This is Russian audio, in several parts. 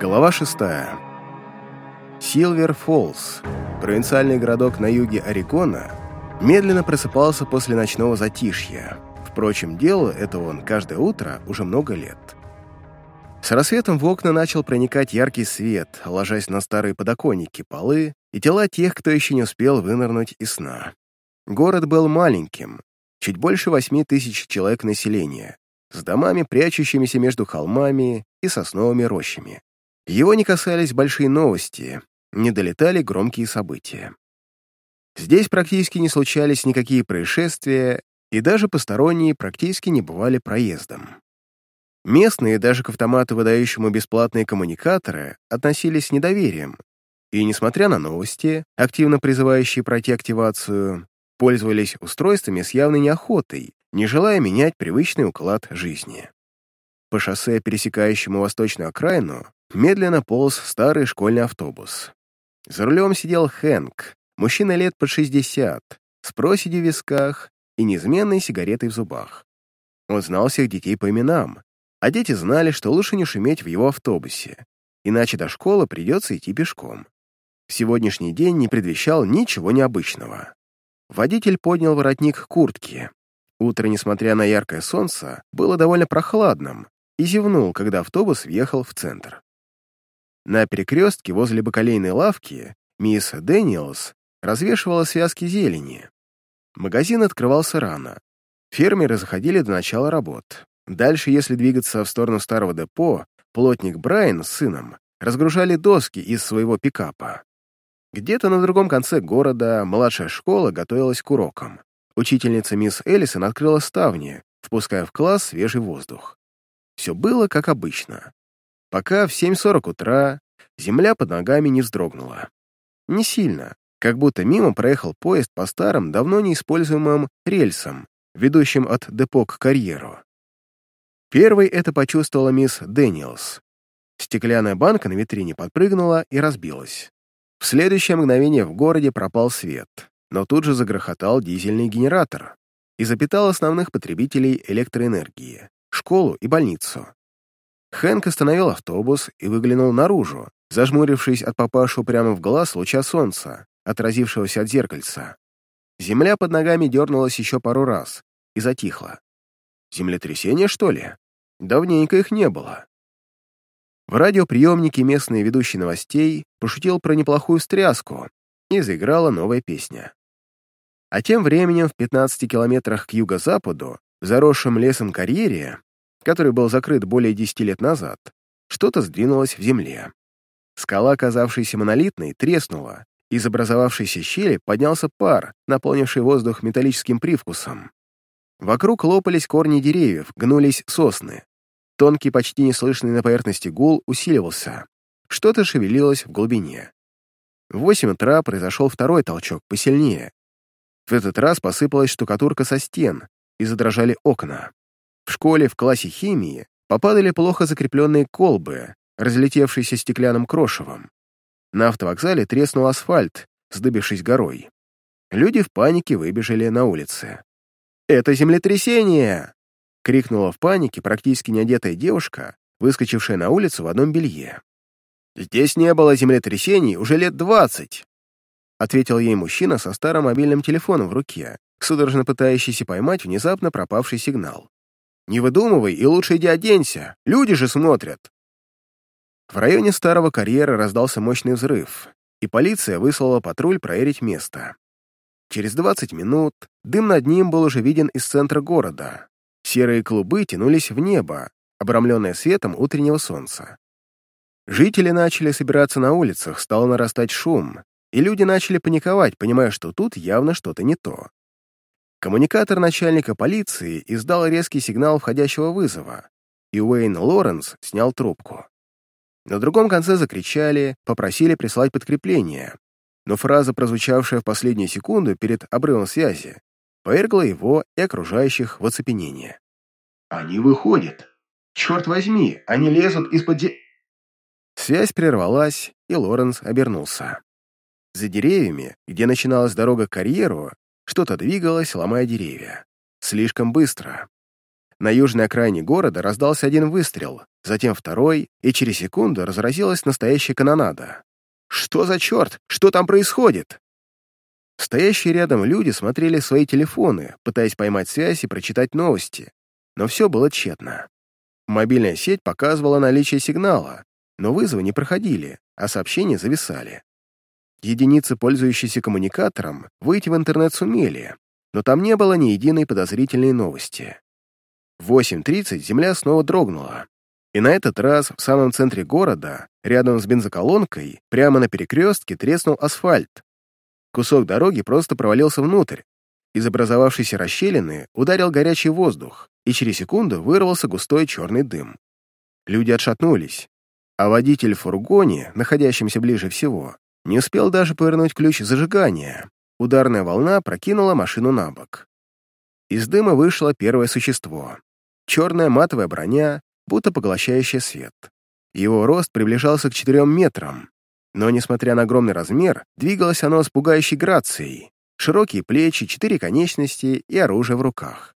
Глава 6. Силвер Фоллс, провинциальный городок на юге Орегона, медленно просыпался после ночного затишья. Впрочем, делал это он каждое утро уже много лет. С рассветом в окна начал проникать яркий свет, ложась на старые подоконники, полы и тела тех, кто еще не успел вынырнуть из сна. Город был маленьким, чуть больше восьми тысяч человек населения, с домами, прячущимися между холмами и сосновыми рощами. Его не касались большие новости, не долетали громкие события. Здесь практически не случались никакие происшествия, и даже посторонние практически не бывали проездом. Местные даже к автомату, выдающему бесплатные коммуникаторы, относились с недоверием, и, несмотря на новости, активно призывающие пройти активацию, пользовались устройствами с явной неохотой, не желая менять привычный уклад жизни. По шоссе, пересекающему восточную окраину, медленно полз старый школьный автобус. За рулем сидел Хэнк, мужчина лет под 60, с проседью в висках и неизменной сигаретой в зубах. Он знал всех детей по именам, а дети знали, что лучше не шуметь в его автобусе, иначе до школы придется идти пешком. Сегодняшний день не предвещал ничего необычного. Водитель поднял воротник куртки. Утро, несмотря на яркое солнце, было довольно прохладным и зевнул, когда автобус въехал в центр. На перекрестке возле бакалейной лавки мисс Дэниелс развешивала связки зелени. Магазин открывался рано. Фермеры заходили до начала работ. Дальше, если двигаться в сторону старого депо, плотник Брайан с сыном разгружали доски из своего пикапа. Где-то на другом конце города младшая школа готовилась к урокам. Учительница мисс Эллисон открыла ставни, впуская в класс свежий воздух. Все было как обычно пока в 7.40 утра земля под ногами не вздрогнула. Не сильно, как будто мимо проехал поезд по старым, давно неиспользуемым рельсам, ведущим от депо к карьеру. Первой это почувствовала мисс Дэниелс. Стеклянная банка на витрине подпрыгнула и разбилась. В следующее мгновение в городе пропал свет, но тут же загрохотал дизельный генератор и запитал основных потребителей электроэнергии — школу и больницу. Хэнк остановил автобус и выглянул наружу, зажмурившись от папашу прямо в глаз луча солнца, отразившегося от зеркальца. Земля под ногами дернулась еще пару раз и затихла. Землетрясение, что ли? Давненько их не было. В радиоприемнике местный ведущий новостей пошутил про неплохую стряску и заиграла новая песня. А тем временем в 15 километрах к юго-западу, в заросшем лесом карьере, который был закрыт более десяти лет назад, что-то сдвинулось в земле. Скала, казавшаяся монолитной, треснула. Из образовавшейся щели поднялся пар, наполнивший воздух металлическим привкусом. Вокруг лопались корни деревьев, гнулись сосны. Тонкий, почти неслышный на поверхности гул усиливался. Что-то шевелилось в глубине. В восемь утра произошел второй толчок, посильнее. В этот раз посыпалась штукатурка со стен, и задрожали окна. В школе в классе химии попадали плохо закрепленные колбы, разлетевшиеся стеклянным крошевом. На автовокзале треснул асфальт, сдыбившись горой. Люди в панике выбежали на улицы. «Это землетрясение!» — крикнула в панике практически неодетая девушка, выскочившая на улицу в одном белье. «Здесь не было землетрясений уже лет двадцать!» — ответил ей мужчина со старым мобильным телефоном в руке, судорожно пытающийся поймать внезапно пропавший сигнал. Не выдумывай и лучше иди оденься, люди же смотрят. В районе старого карьера раздался мощный взрыв, и полиция выслала патруль проверить место. Через 20 минут дым над ним был уже виден из центра города. Серые клубы тянулись в небо, обрамленное светом утреннего солнца. Жители начали собираться на улицах, стал нарастать шум, и люди начали паниковать, понимая, что тут явно что-то не то. Коммуникатор начальника полиции издал резкий сигнал входящего вызова, и Уэйн Лоренс снял трубку. На другом конце закричали, попросили прислать подкрепление, но фраза, прозвучавшая в последнюю секунду перед обрывом связи, повергла его и окружающих в оцепенение. «Они выходят! Черт возьми, они лезут из-под де...» Связь прервалась, и Лоренс обернулся. За деревьями, где начиналась дорога к карьеру, что-то двигалось, ломая деревья. Слишком быстро. На южной окраине города раздался один выстрел, затем второй, и через секунду разразилась настоящая канонада. «Что за черт? Что там происходит?» Стоящие рядом люди смотрели свои телефоны, пытаясь поймать связь и прочитать новости, но все было тщетно. Мобильная сеть показывала наличие сигнала, но вызовы не проходили, а сообщения зависали. Единицы, пользующиеся коммуникатором, выйти в интернет сумели, но там не было ни единой подозрительной новости. В 8.30 земля снова дрогнула, и на этот раз в самом центре города, рядом с бензоколонкой, прямо на перекрестке треснул асфальт. Кусок дороги просто провалился внутрь. Из образовавшейся расщелины ударил горячий воздух, и через секунду вырвался густой черный дым. Люди отшатнулись, а водитель в фургоне, находящемся ближе всего, не успел даже повернуть ключ зажигания. Ударная волна прокинула машину на бок. Из дыма вышло первое существо. Черная матовая броня, будто поглощающая свет. Его рост приближался к четырем метрам, но, несмотря на огромный размер, двигалось оно с пугающей грацией. Широкие плечи, четыре конечности и оружие в руках.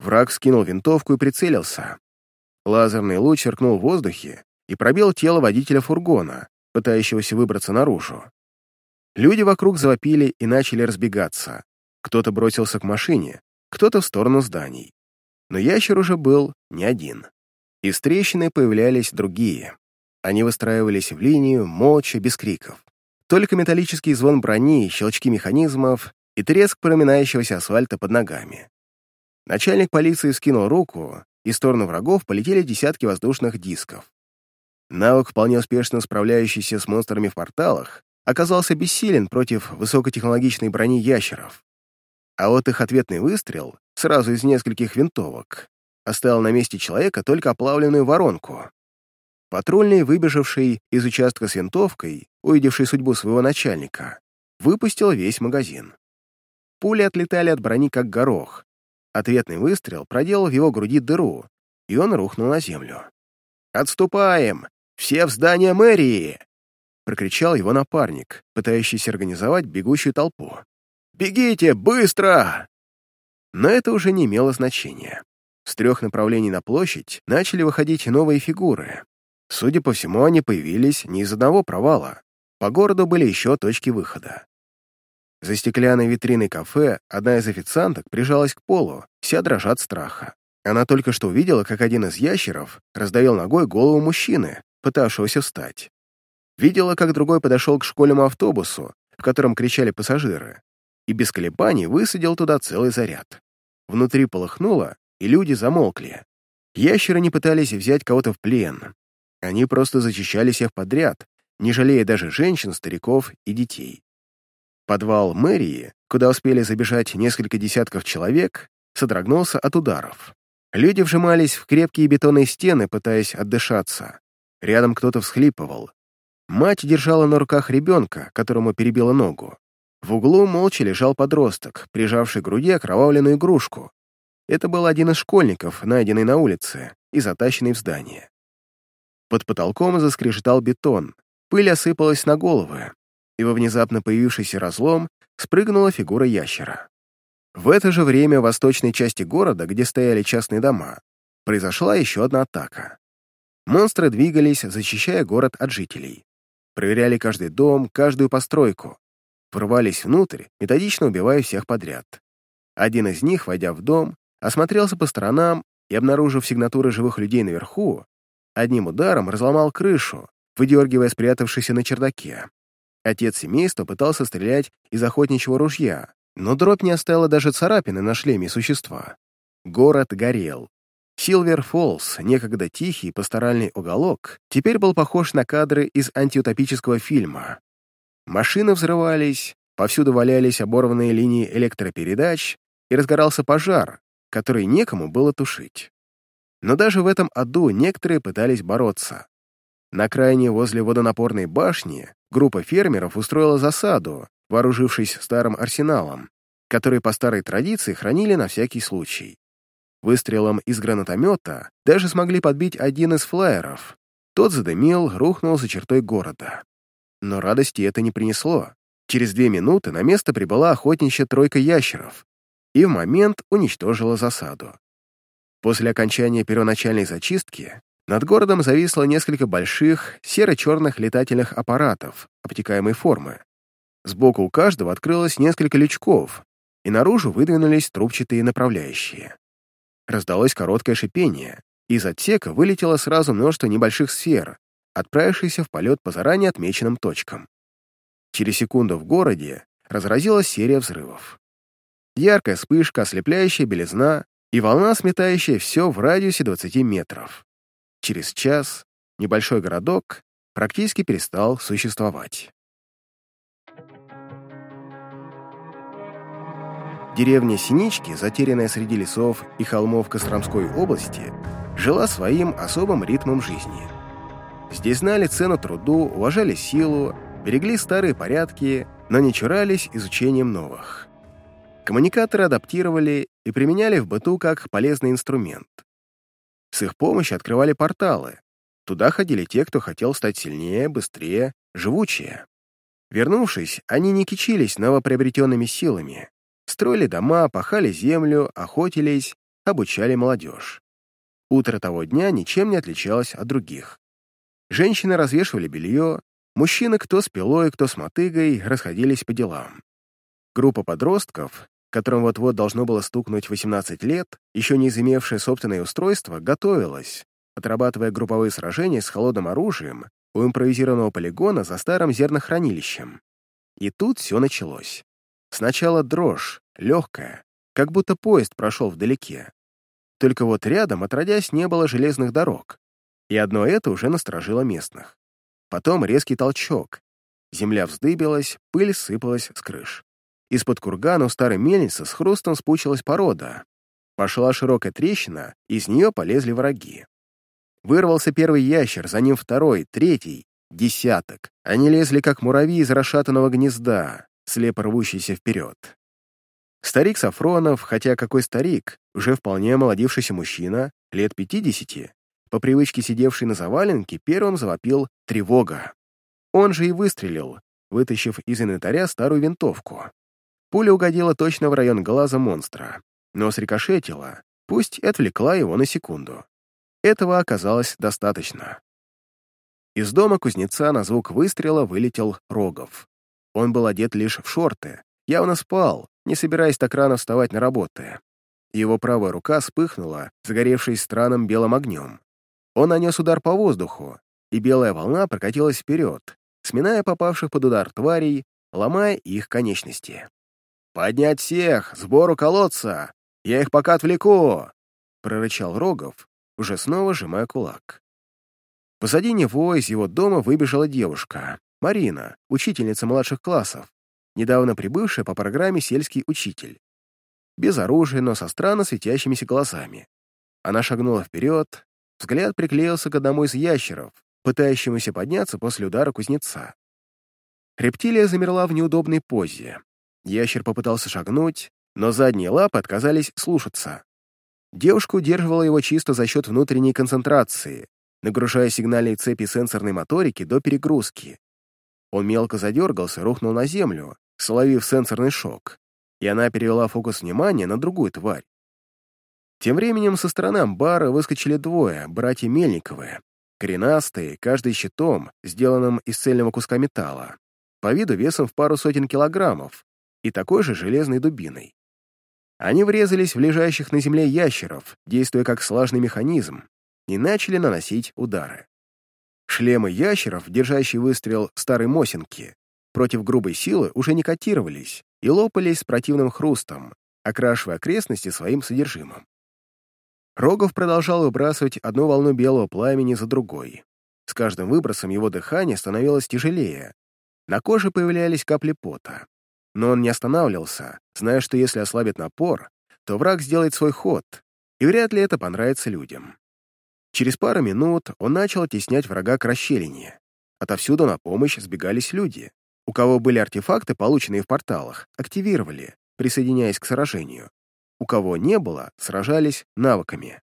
Враг скинул винтовку и прицелился. Лазерный луч сверкнул в воздухе и пробил тело водителя фургона, пытающегося выбраться наружу. Люди вокруг завопили и начали разбегаться. Кто-то бросился к машине, кто-то в сторону зданий. Но ящер уже был не один. Из трещины появлялись другие. Они выстраивались в линию, молча, без криков. Только металлический звон брони, щелчки механизмов и треск проминающегося асфальта под ногами. Начальник полиции скинул руку, и в сторону врагов полетели десятки воздушных дисков. Навык, вполне успешно справляющийся с монстрами в порталах, оказался бессилен против высокотехнологичной брони ящеров. А вот их ответный выстрел, сразу из нескольких винтовок, оставил на месте человека только оплавленную воронку. Патрульный, выбежавший из участка с винтовкой, увидевший судьбу своего начальника, выпустил весь магазин. Пули отлетали от брони как горох, Ответный выстрел проделал в его груди дыру, и он рухнул на землю. «Отступаем! Все в здание мэрии!» прокричал его напарник, пытающийся организовать бегущую толпу. «Бегите, быстро!» Но это уже не имело значения. С трех направлений на площадь начали выходить новые фигуры. Судя по всему, они появились не из одного провала. По городу были еще точки выхода. За стеклянной витриной кафе одна из официанток прижалась к полу, вся дрожа от страха. Она только что увидела, как один из ящеров раздавил ногой голову мужчины, пытавшегося встать. Видела, как другой подошел к школьному автобусу, в котором кричали пассажиры, и без колебаний высадил туда целый заряд. Внутри полыхнуло, и люди замолкли. Ящеры не пытались взять кого-то в плен. Они просто зачищали всех подряд, не жалея даже женщин, стариков и детей. Подвал мэрии, куда успели забежать несколько десятков человек, содрогнулся от ударов. Люди вжимались в крепкие бетонные стены, пытаясь отдышаться. Рядом кто-то всхлипывал. Мать держала на руках ребенка, которому перебила ногу. В углу молча лежал подросток, прижавший к груди окровавленную игрушку. Это был один из школьников, найденный на улице и затащенный в здание. Под потолком заскрежетал бетон, пыль осыпалась на головы, и во внезапно появившийся разлом спрыгнула фигура ящера. В это же время в восточной части города, где стояли частные дома, произошла еще одна атака. Монстры двигались, защищая город от жителей. Проверяли каждый дом, каждую постройку. Врывались внутрь, методично убивая всех подряд. Один из них, войдя в дом, осмотрелся по сторонам и, обнаружив сигнатуры живых людей наверху, одним ударом разломал крышу, выдергивая спрятавшийся на чердаке. Отец семейства пытался стрелять из охотничьего ружья, но дробь не оставила даже царапины на шлеме существа. Город горел. Силвер Фоллс, некогда тихий пасторальный уголок, теперь был похож на кадры из антиутопического фильма. Машины взрывались, повсюду валялись оборванные линии электропередач, и разгорался пожар, который некому было тушить. Но даже в этом аду некоторые пытались бороться. На крайне возле водонапорной башни группа фермеров устроила засаду, вооружившись старым арсеналом, который по старой традиции хранили на всякий случай. Выстрелом из гранатомета даже смогли подбить один из флайеров. Тот задымил, рухнул за чертой города. Но радости это не принесло. Через две минуты на место прибыла охотничья тройка ящеров и в момент уничтожила засаду. После окончания первоначальной зачистки Над городом зависло несколько больших серо-черных летательных аппаратов обтекаемой формы. Сбоку у каждого открылось несколько лючков, и наружу выдвинулись трубчатые направляющие. Раздалось короткое шипение, из отсека вылетело сразу множество небольших сфер, отправившихся в полет по заранее отмеченным точкам. Через секунду в городе разразилась серия взрывов. Яркая вспышка, ослепляющая белизна и волна, сметающая все в радиусе 20 метров. Через час небольшой городок практически перестал существовать. Деревня Синички, затерянная среди лесов и холмов Костромской области, жила своим особым ритмом жизни. Здесь знали цену труду, уважали силу, берегли старые порядки, но не чурались изучением новых. Коммуникаторы адаптировали и применяли в быту как полезный инструмент. С их помощью открывали порталы. Туда ходили те, кто хотел стать сильнее, быстрее, живучее. Вернувшись, они не кичились новоприобретенными силами, строили дома, пахали землю, охотились, обучали молодежь. Утро того дня ничем не отличалось от других. Женщины развешивали белье, мужчины кто с пилой, кто с мотыгой расходились по делам. Группа подростков, которым вот-вот должно было стукнуть 18 лет, еще не изымевшее собственное устройство, готовилась, отрабатывая групповые сражения с холодным оружием у импровизированного полигона за старым зернохранилищем. И тут все началось. Сначала дрожь, легкая, как будто поезд прошел вдалеке. Только вот рядом, отродясь, не было железных дорог, и одно это уже насторожило местных. Потом резкий толчок. Земля вздыбилась, пыль сыпалась с крыш. Из-под кургана у старой мельницы с хрустом спучилась порода. Пошла широкая трещина, из нее полезли враги. Вырвался первый ящер, за ним второй, третий, десяток. Они лезли, как муравьи из расшатанного гнезда, слепо рвущийся вперед. Старик Сафронов, хотя какой старик, уже вполне омолодившийся мужчина, лет пятидесяти, по привычке сидевший на заваленке, первым завопил «тревога». Он же и выстрелил, вытащив из инвентаря старую винтовку. Пуля угодила точно в район глаза монстра, но срикошетила, пусть и отвлекла его на секунду. Этого оказалось достаточно. Из дома кузнеца на звук выстрела вылетел Рогов. Он был одет лишь в шорты, явно спал, не собираясь так рано вставать на работы. Его правая рука вспыхнула, загоревшись странным белым огнем. Он нанес удар по воздуху, и белая волна прокатилась вперед, сминая попавших под удар тварей, ломая их конечности. «Поднять всех! Сбору колодца! Я их пока отвлеку!» — прорычал Рогов, уже снова сжимая кулак. Позади него из его дома выбежала девушка, Марина, учительница младших классов, недавно прибывшая по программе «Сельский учитель». Без оружия, но со странно светящимися глазами. Она шагнула вперед, взгляд приклеился к одному из ящеров, пытающемуся подняться после удара кузнеца. Рептилия замерла в неудобной позе. Ящер попытался шагнуть, но задние лапы отказались слушаться. Девушка удерживала его чисто за счет внутренней концентрации, нагружая сигнальные цепи сенсорной моторики до перегрузки, он мелко задергался, рухнул на землю, словив сенсорный шок, и она перевела фокус внимания на другую тварь. Тем временем со стороны амбара выскочили двое, братья Мельниковы, коренастые, каждый щитом, сделанным из цельного куска металла, по виду весом в пару сотен килограммов и такой же железной дубиной. Они врезались в лежащих на земле ящеров, действуя как слажный механизм, и начали наносить удары. Шлемы ящеров, держащие выстрел старой Мосинки, против грубой силы уже не котировались и лопались с противным хрустом, окрашивая окрестности своим содержимым. Рогов продолжал выбрасывать одну волну белого пламени за другой. С каждым выбросом его дыхание становилось тяжелее. На коже появлялись капли пота. Но он не останавливался, зная, что если ослабит напор, то враг сделает свой ход, и вряд ли это понравится людям. Через пару минут он начал теснять врага к расщелине. Отовсюду на помощь сбегались люди. У кого были артефакты, полученные в порталах, активировали, присоединяясь к сражению. У кого не было, сражались навыками.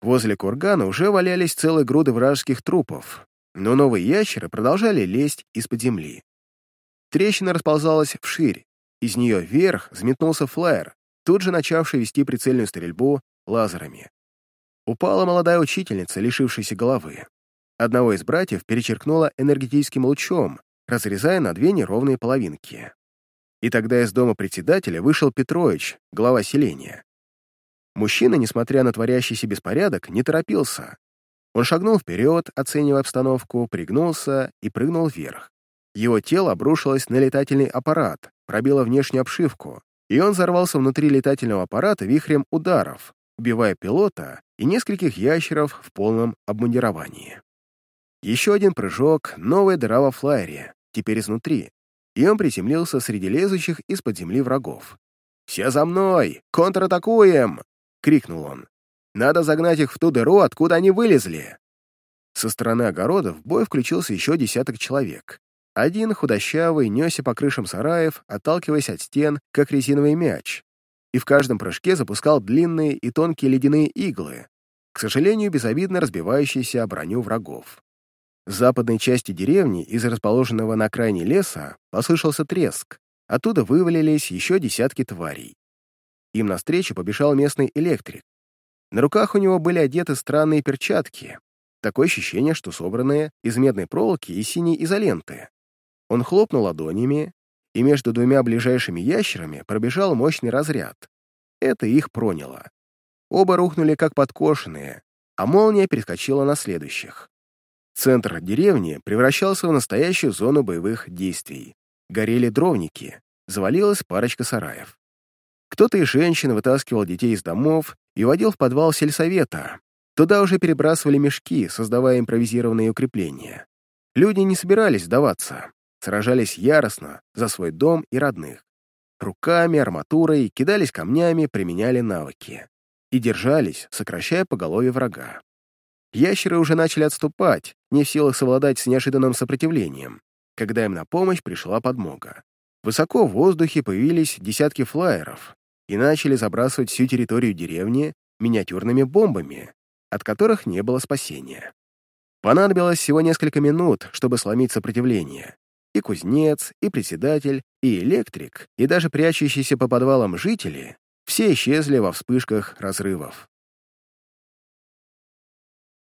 Возле кургана уже валялись целые груды вражеских трупов, но новые ящеры продолжали лезть из-под земли. Трещина расползалась вширь, из нее вверх взметнулся флайер, тут же начавший вести прицельную стрельбу лазерами. Упала молодая учительница, лишившаяся головы. Одного из братьев перечеркнула энергетическим лучом, разрезая на две неровные половинки. И тогда из дома председателя вышел Петрович, глава селения. Мужчина, несмотря на творящийся беспорядок, не торопился. Он шагнул вперед, оценивая обстановку, пригнулся и прыгнул вверх. Его тело обрушилось на летательный аппарат, пробило внешнюю обшивку, и он взорвался внутри летательного аппарата вихрем ударов, убивая пилота и нескольких ящеров в полном обмундировании. Еще один прыжок, новая дыра во флайере, теперь изнутри, и он приземлился среди лезущих из-под земли врагов. «Все за мной! Контратакуем!» — крикнул он. «Надо загнать их в ту дыру, откуда они вылезли!» Со стороны огорода в бой включился еще десяток человек. Один худощавый несся по крышам сараев, отталкиваясь от стен, как резиновый мяч, и в каждом прыжке запускал длинные и тонкие ледяные иглы, к сожалению, безобидно разбивающиеся о броню врагов. С западной части деревни, из расположенного на окраине леса, послышался треск. Оттуда вывалились еще десятки тварей. Им навстречу побежал местный электрик. На руках у него были одеты странные перчатки. Такое ощущение, что собранные из медной проволоки и синей изоленты. Он хлопнул ладонями, и между двумя ближайшими ящерами пробежал мощный разряд. Это их проняло. Оба рухнули как подкошенные, а молния перескочила на следующих. Центр деревни превращался в настоящую зону боевых действий. Горели дровники, завалилась парочка сараев. Кто-то из женщин вытаскивал детей из домов и водил в подвал сельсовета. Туда уже перебрасывали мешки, создавая импровизированные укрепления. Люди не собирались сдаваться сражались яростно за свой дом и родных. Руками, арматурой, кидались камнями, применяли навыки. И держались, сокращая поголовье врага. Ящеры уже начали отступать, не в силах совладать с неожиданным сопротивлением, когда им на помощь пришла подмога. Высоко в воздухе появились десятки флайеров и начали забрасывать всю территорию деревни миниатюрными бомбами, от которых не было спасения. Понадобилось всего несколько минут, чтобы сломить сопротивление, и кузнец, и председатель, и электрик, и даже прячущиеся по подвалам жители все исчезли во вспышках разрывов.